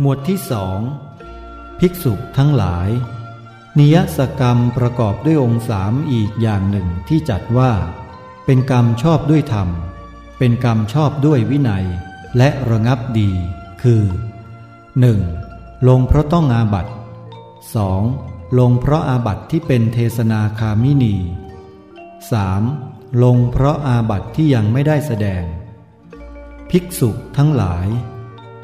หมวดที่สองภิกษุทั้งหลาย นิยสกรรมประกอบด้วยองค์สามอีกอย่างหนึ่งที่จัดว่า เป็นกรรมชอบด้วยธรรม เป็นกรรมชอบด้วยวินัย และระงับดี คือ 1. ลงเพราะต้องอาบัต 2. ลงเพราะอาบัตที่เป็นเทศนาคามินี 3. ลงเพราะอาบัตที่ยังไม่ได้แสดง ภิกษุทั้งหลาย